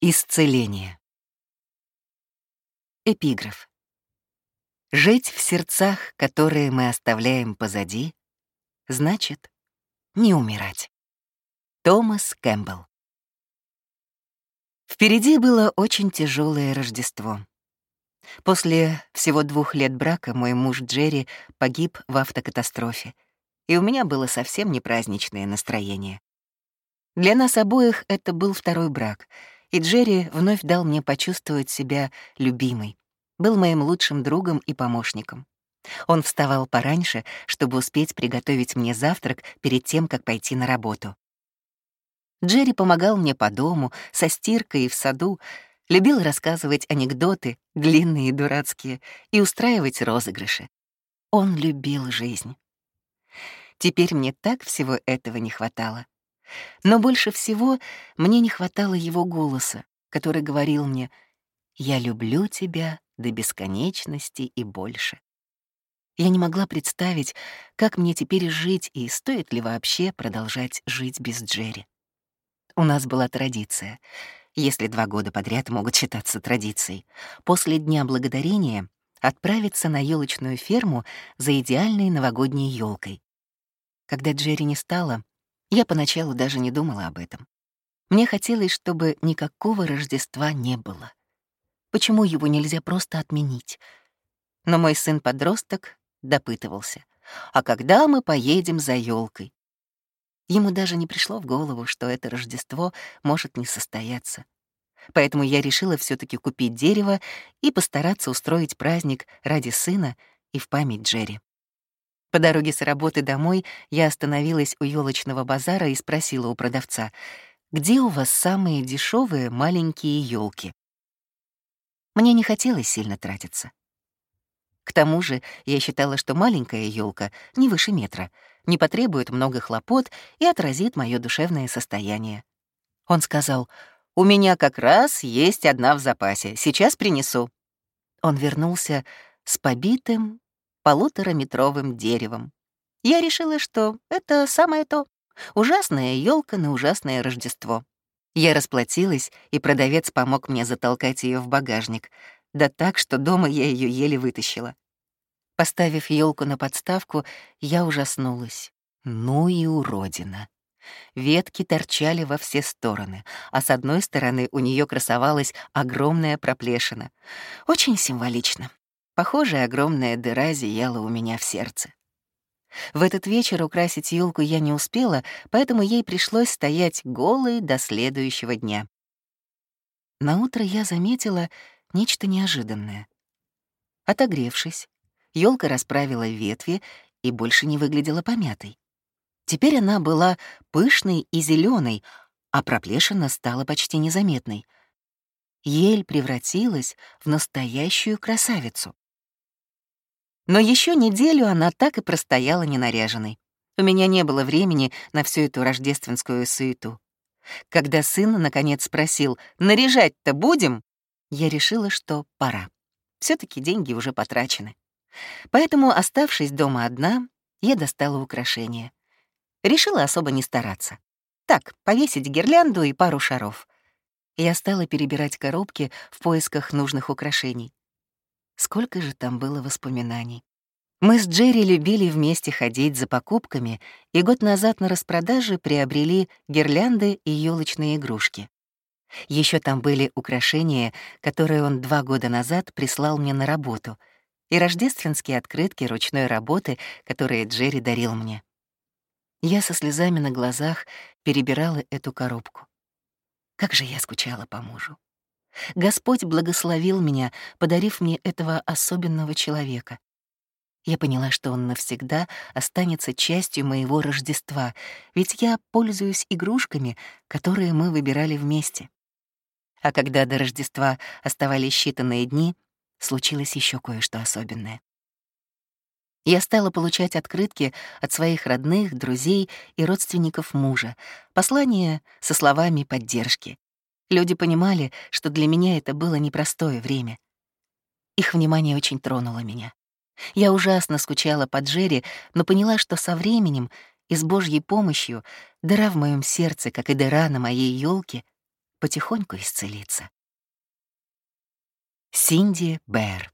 Исцеление. Эпиграф. Жить в сердцах, которые мы оставляем позади, значит не умирать. Томас Кэмпбелл. Впереди было очень тяжелое Рождество. После всего двух лет брака мой муж Джерри погиб в автокатастрофе, и у меня было совсем не праздничное настроение. Для нас обоих это был второй брак — и Джерри вновь дал мне почувствовать себя любимой, был моим лучшим другом и помощником. Он вставал пораньше, чтобы успеть приготовить мне завтрак перед тем, как пойти на работу. Джерри помогал мне по дому, со стиркой и в саду, любил рассказывать анекдоты, длинные и дурацкие, и устраивать розыгрыши. Он любил жизнь. Теперь мне так всего этого не хватало. Но больше всего мне не хватало его голоса, который говорил мне «Я люблю тебя до бесконечности и больше». Я не могла представить, как мне теперь жить и стоит ли вообще продолжать жить без Джерри. У нас была традиция, если два года подряд могут считаться традицией, после Дня Благодарения отправиться на елочную ферму за идеальной новогодней елкой. Когда Джерри не стало, я поначалу даже не думала об этом. Мне хотелось, чтобы никакого Рождества не было. Почему его нельзя просто отменить? Но мой сын-подросток допытывался. А когда мы поедем за елкой? Ему даже не пришло в голову, что это Рождество может не состояться. Поэтому я решила все таки купить дерево и постараться устроить праздник ради сына и в память Джерри. По дороге с работы домой я остановилась у елочного базара и спросила у продавца, где у вас самые дешевые маленькие елки. Мне не хотелось сильно тратиться. К тому же я считала, что маленькая елка не выше метра, не потребует много хлопот и отразит мое душевное состояние. Он сказал, «У меня как раз есть одна в запасе, сейчас принесу». Он вернулся с побитым, полутораметровым деревом. Я решила, что это самое то. Ужасная елка на ужасное Рождество. Я расплатилась, и продавец помог мне затолкать ее в багажник, да так, что дома я ее еле вытащила. Поставив елку на подставку, я ужаснулась. Ну и уродина. Ветки торчали во все стороны, а с одной стороны у нее красовалась огромная проплешина. Очень символично. Похоже, огромная дыра зияла у меня в сердце. В этот вечер украсить елку я не успела, поэтому ей пришлось стоять голой до следующего дня. На утро я заметила нечто неожиданное. Отогревшись, елка расправила ветви и больше не выглядела помятой. Теперь она была пышной и зеленой, а проплешина стала почти незаметной. Ель превратилась в настоящую красавицу. Но еще неделю она так и простояла ненаряженной. У меня не было времени на всю эту рождественскую суету. Когда сын наконец спросил, наряжать-то будем, я решила, что пора. все таки деньги уже потрачены. Поэтому, оставшись дома одна, я достала украшения. Решила особо не стараться. Так, повесить гирлянду и пару шаров. Я стала перебирать коробки в поисках нужных украшений. Сколько же там было воспоминаний. Мы с Джерри любили вместе ходить за покупками, и год назад на распродаже приобрели гирлянды и елочные игрушки. Еще там были украшения, которые он два года назад прислал мне на работу, и рождественские открытки ручной работы, которые Джерри дарил мне. Я со слезами на глазах перебирала эту коробку. Как же я скучала по мужу. Господь благословил меня, подарив мне этого особенного человека. Я поняла, что он навсегда останется частью моего Рождества, ведь я пользуюсь игрушками, которые мы выбирали вместе. А когда до Рождества оставались считанные дни, случилось еще кое-что особенное. Я стала получать открытки от своих родных, друзей и родственников мужа, послания со словами поддержки. Люди понимали, что для меня это было непростое время. Их внимание очень тронуло меня. Я ужасно скучала по Джерри, но поняла, что со временем и с Божьей помощью дыра в моем сердце, как и дыра на моей елке, потихоньку исцелится. Синди Бэр